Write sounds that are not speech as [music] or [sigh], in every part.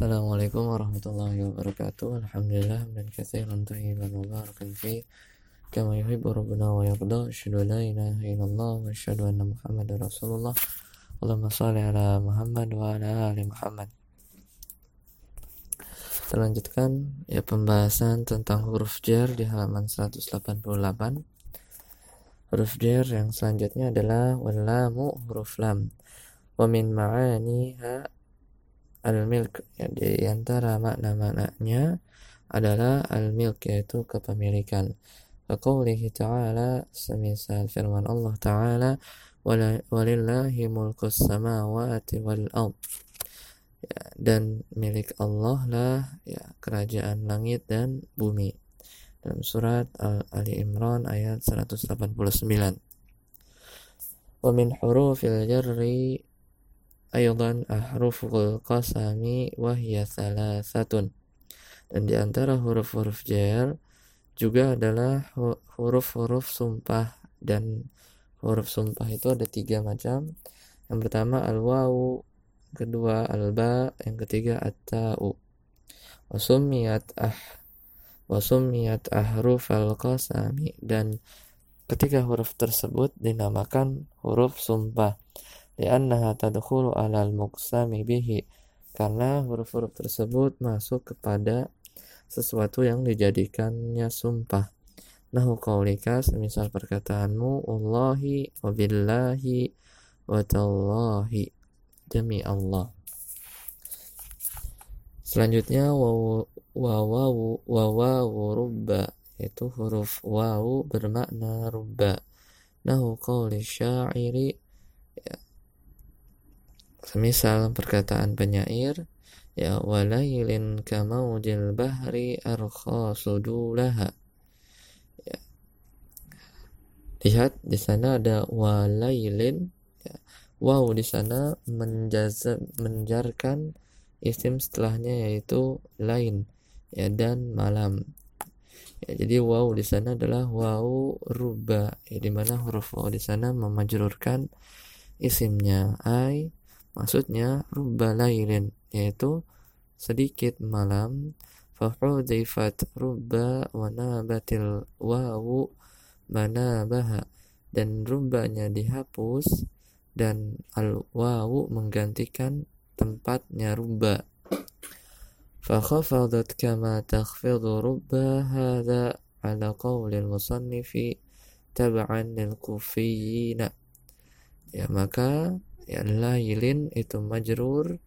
Assalamualaikum warahmatullahi wabarakatuh. Alhamdulillah dan katsiran thayyiban mubarakan fi kama yuhibbu rabbuna wa yarda. Asyhadu la ilaha illallah wa asyhadu anna Muhammadar Rasulullah. Allahumma shalli ala Muhammad wa ala ali Muhammad. Kita lanjutkan ya pembahasan tentang huruf jar di halaman 188. Huruf jar yang selanjutnya adalah walamu huruf lam. Wa min ma'aniha al-milk ya, di antara makna-maknanya adalah al-milk yaitu kepemilikan. Faqawlihi ta'ala semisal firman Allah ta'ala walillahi mulkus samawati wal ard. Ya, dan milik Allah lah ya kerajaan langit dan bumi. Dalam surat Al Ali Imran ayat 189 wa min hurufil jarri aydan ahruful qasami wahya salasatun. Dan di antara huruf-huruf jar juga adalah huruf-huruf sumpah. Dan huruf sumpah itu ada tiga macam. Yang pertama al wawu kedua al ba yang ketiga at ta'u wasumiyat ah wasumiyat ahruf al qasami. Dan ketiga huruf tersebut dinamakan huruf sumpah li'annaha tadkhulu 'alal muqsami bihi karena huruf-huruf tersebut masuk kepada sesuatu yang dijadikannya sumpah. Nahu qaulika semisal perkataanmu Allahi wa billahi wa tallahi demi Allah. Selanjutnya wawu wawu wawu rubba itu huruf wawu bermakna rubba. Nahu qauli syairi ya, Semisal perkataan penyair, ya walailin kamaujil bahri arkha sudulaha. Ya. Lihat di sana ada walailin ya. Wow di sana menjaza, menjarkan isim setelahnya yaitu lain ya dan malam. Ya, jadi wow di sana adalah wow ruba ya, di mana huruf wow di sana memajrurkan isimnya ai Maksudnya rubba lailin yaitu sedikit malam. Fahudifat rubba wa nabatil wawu manabaha dan rubbanya dihapus dan al wawu menggantikan tempatnya rubba. Takhfidu rubba hadha ala qawlil musannifi tab'an lil kufiyina ya maka ya lailin itu majrur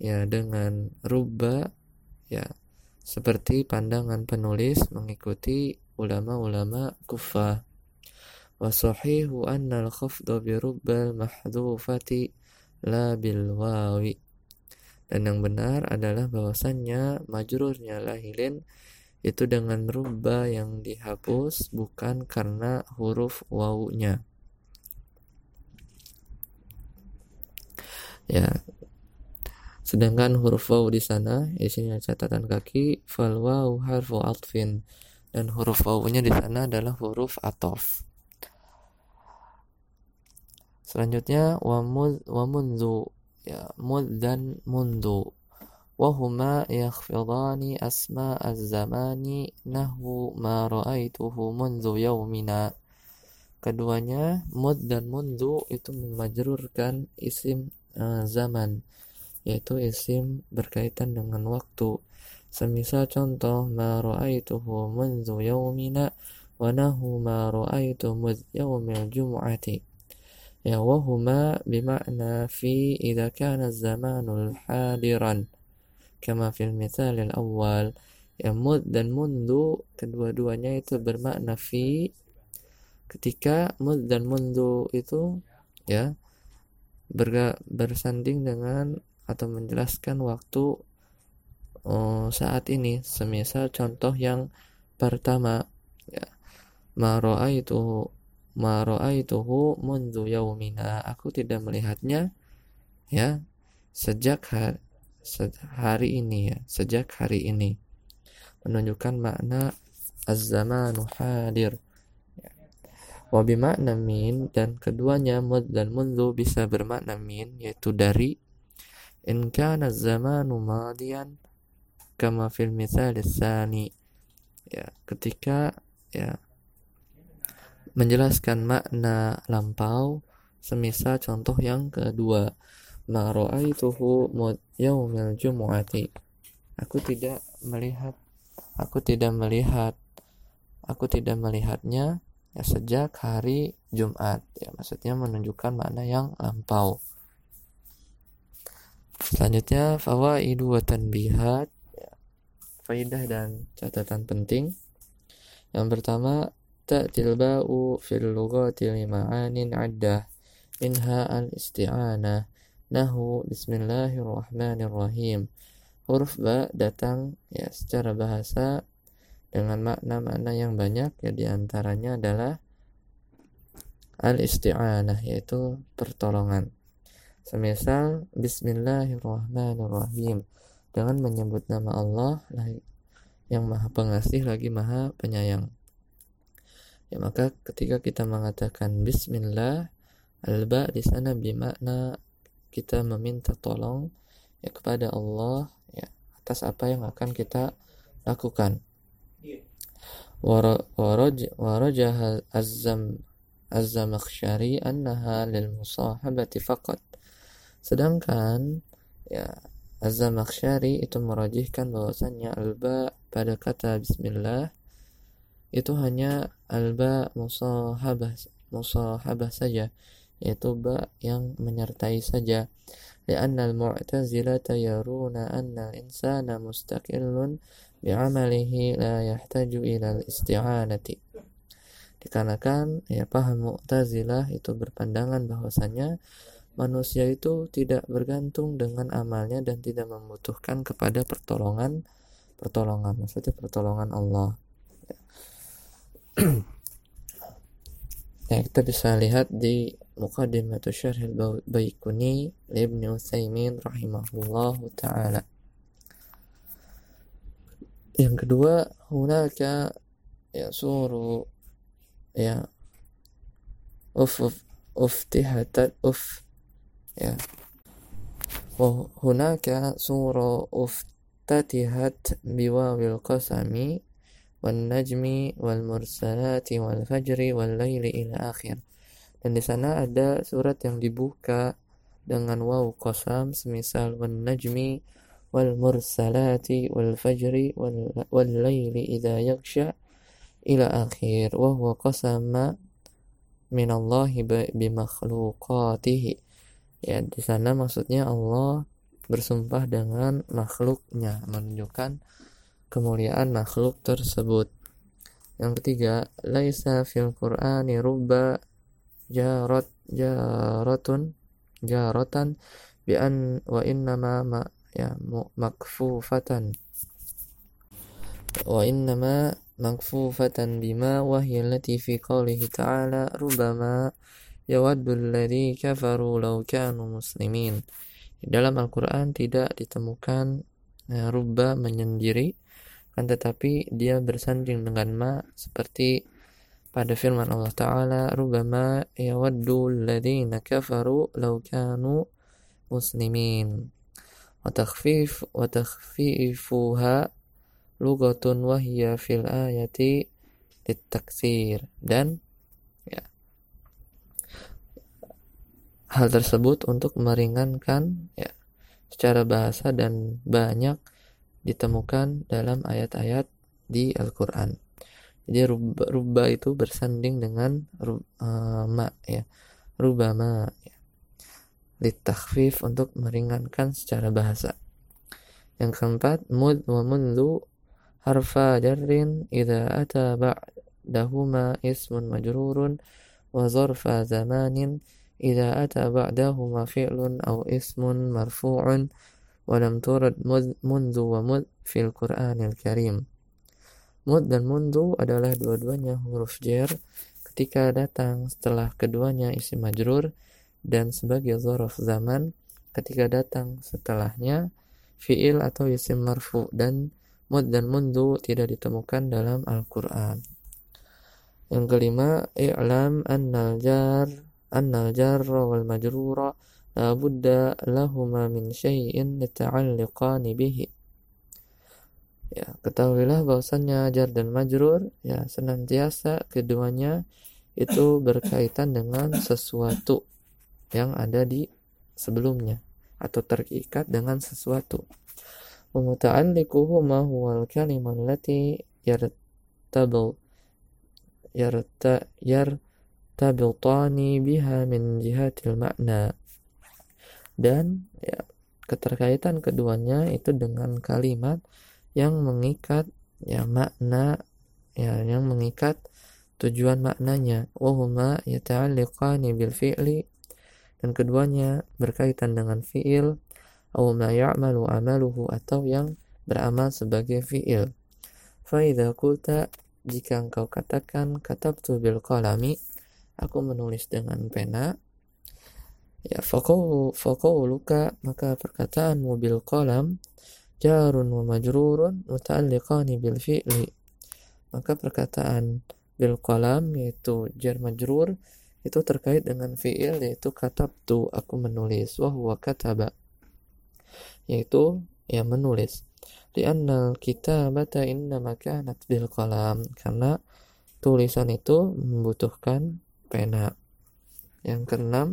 ya dengan rubba ya seperti pandangan penulis mengikuti ulama-ulama kufah wa sahihu anna al-khafdu bi rubbal mahdhufati la bil wawi. Dan yang benar adalah bahwasannya majrurnya lahilin itu dengan rubba yang dihapus bukan karena huruf wawunya ya. Sedangkan huruf waw di sana isinya catatan kaki fal waw harfu atfin. Dan huruf wawnya di sana adalah huruf atof. Selanjutnya wa mundu ya mud dan mundu. Wahuma yakhfidani asma az-zamani nahu ma ra'aituhu mundu yaumina keduanya mud dan mundu itu memajrurkan isim uh, zaman yaitu isim berkaitan dengan waktu semisal contoh ma ra'aituhu منذ yaumina wa nahu ma ra'aitu mudh yaumil jum'ati ya wa huma bima'na fi idza kana zamanul hadiran kama fil mithal al awwal ya mud dan mundu kedua-duanya itu bermakna fi ketika mud dan mundu itu ya berga, bersanding dengan atau menjelaskan waktu oh, saat ini. Semisal contoh yang pertama ya itu maro'aituhu mundu yaumina. Aku tidak melihatnya ya sejak hari, hari ini ya sejak hari ini. Menunjukkan makna az-zamanu hadir wa bimakna min dan keduanya mud dan mundu bisa bermakna min yaitu dari in kana zamanu madian kama fil misal tsani ya ketika ya menjelaskan makna lampau semisal contoh yang kedua. Ma ra'aituhu yaumil jumu'ati aku tidak melihat aku tidak melihat aku tidak melihatnya ya sejak hari Jumat. Ya maksudnya menunjukkan makna yang lampau. Selanjutnya fawaidu wa tanbihat. Ya, faidah dan catatan penting. Yang pertama ta'til ba'u fil lughati ma'anin addah. Minha al-isti'anah nahu bismillahirrahmanirrahim. Huruf ba datang ya secara bahasa dengan makna-makna yang banyak ya di antaranya adalah al-isti'anah yaitu pertolongan. Semisal Bismillahirrahmanirrahim. Dengan menyebut nama Allah yang maha pengasih lagi maha penyayang. Ya maka ketika kita mengatakan Bismillah alba di sana bermakna kita meminta tolong ya kepada Allah ya atas apa yang akan kita lakukan ورجح الزم الزمخشري أنها للمصاحبة فقط sedangkan ya Az-Zamakhsyari itu merajihkan bahwasannya alba pada kata bismillah itu hanya alba musahabah musahabah saja yaitu ba yang menyertai saja لأن المعتزلة يرون أن الإنسان مستقل بعمله لا يحتاج إلى الاستعانة dikarenakan ya paham Mu'tazilah itu berpandangan bahwasanya manusia itu tidak bergantung dengan amalnya dan tidak membutuhkan kepada pertolongan pertolongan maksudnya pertolongan Allah [clears throat] ya kita bisa lihat di Muqaddimatu Syarh al-Baikuni Ibn Utsaimin rahimahullahu taala yang kedua hunaka ya suru ya uf uftihatat uf ya hunaka suru uftatihat biwawil qasami wan najmi wal mursalati wal fajri dan di sana ada surat yang dibuka dengan waw qasam semisal wan najmi wal mursalati wal fajri wal, wal laili idza yaksha ila akhir. Wa huwa qasama min Allah bi makhluqatihi. Ya di sana maksudnya Allah bersumpah dengan makhluknya menunjukkan kemuliaan makhluk tersebut. Yang ketiga laisa fil qur'ani rubba jarat jaratun jaratan bi an wa innama ma ya makfufatan. Wa innama makfufatan bima wahya allati fi qawlihi ta'ala rubama yawaddu alladhi kafaru law kanu muslimin. Dalam Al-Quran tidak ditemukan ya, rubba menyendiri kan tetapi dia bersanding dengan ma seperti pada firman Allah Ta'ala rubama yawaddu alladhina kafaru law kanu muslimin wa takhfif wa takhfifuha lugatun wa hiya fil ayati litaksir dan ya, hal tersebut untuk meringankan ya, secara bahasa dan banyak ditemukan dalam ayat-ayat di Al-Quran. Jadi rubba, rubba itu bersanding dengan uh, ma ya. Rubama ya litakhfif untuk meringankan secara bahasa. Yang keempat, mud wa mundu harfa jarrin idza ata ba'dahuma ismun majrurun wa zarfa zamanin idza ata ba'dahuma fi'lun aw ismun marfu'un wa lam turad mundu wa mud fil Qur'anil Karim. Mud dan mundu adalah dua-duanya huruf jar ketika datang setelah keduanya isim majrur dan sebagai zorof zaman ketika datang setelahnya fiil atau isim marfu dan mud dan mundu tidak ditemukan dalam Al-Quran. Yang kelima, i'lam annal jar annal jarra wal majrura la budda lahuma min syai'in yata'alliqani bihi Ya, ketahuilah bahwasannya jar dan majrur ya senantiasa keduanya itu berkaitan dengan sesuatu yang ada di sebelumnya atau terikat dengan sesuatu. Wa muta'alliquhuma mahwal kalimati allati yartabil yarta yartabiltani biha min jihatil makna. Dan ya keterkaitan keduanya itu dengan kalimat yang mengikat ya makna ya yang mengikat tujuan maknanya. Wahuma yata'alliqani bil fi'li. Dan keduanya berkaitan dengan fi'il. Atau ma ya'malu amaluhu atau yang beramal sebagai fi'il. Fa idza qulta jika engkau katakan katabtu bil qalami aku menulis dengan pena. Ya faqauluka maka perkataanmu bil qalam jarun wa majrurun muta'alliqani bil fi'li. Maka perkataan bil qalam yaitu jar majrur itu terkait dengan fiil yaitu katabtu aku menulis. Wa huwa kataba yaitu ya menulis. Li'anna kitabata innama kanat bil qalam karena tulisan itu membutuhkan pena. Yang keenam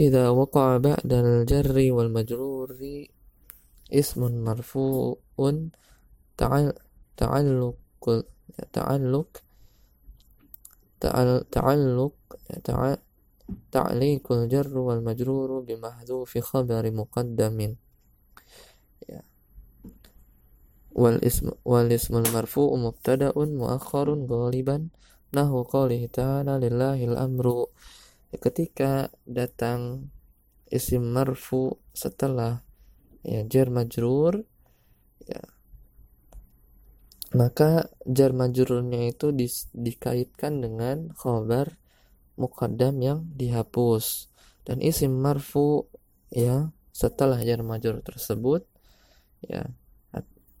إذا وقع بعد الجر والمجرور اسم مرفوع تعلق تعلق تعلق تعليق الجر والمجرور بمحذوف خبر مقدم. والاسم والاسم المرفوع مبتدأ مؤخر غالبا. نحو قوله تعالى لله Ya, ketika datang isim marfu setelah ya jar majrur ya maka jar majrurnya itu di, dikaitkan dengan khobar mukaddam yang dihapus. Dan isim marfu ya setelah jar majrur tersebut ya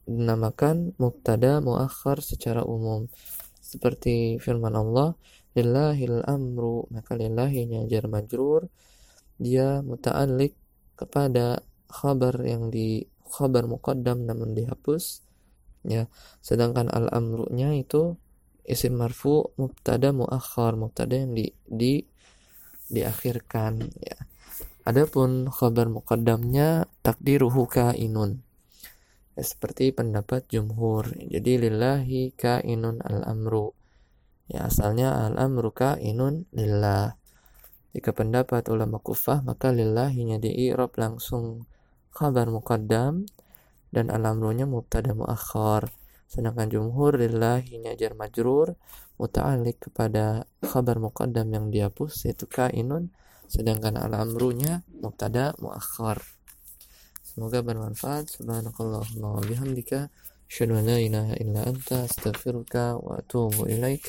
dinamakan mubtada muakhar secara umum. Seperti firman Allah lillahil amru maka lillahinya jar majrur dia muta'alliq kepada khabar yang di khabar muqaddam namun dihapus ya. Sedangkan al amrunya itu isim marfu mubtada muakhar mubtada yang di di diakhirkan ya. Adapun khabar muqaddamnya takdiruhu kainun. Ya, seperti pendapat jumhur. Jadi lillahi kainun al amru ya asalnya al amru kainun lillah. Jika pendapat ulama kufah maka lillahinya di i'rab langsung khabar muqaddam dan al-amrunya mubtada muakhar sedangkan jumhur lillahi jar majrur muta'alliq kepada khabar muqaddam yang dihapus yaitu kainun sedangkan al-amrunya mubtada muakhar semoga bermanfaat. Subhanakallahumma wa bihamdika asyhadu la ilaha illa anta astaghfiruka wa atubu ilaik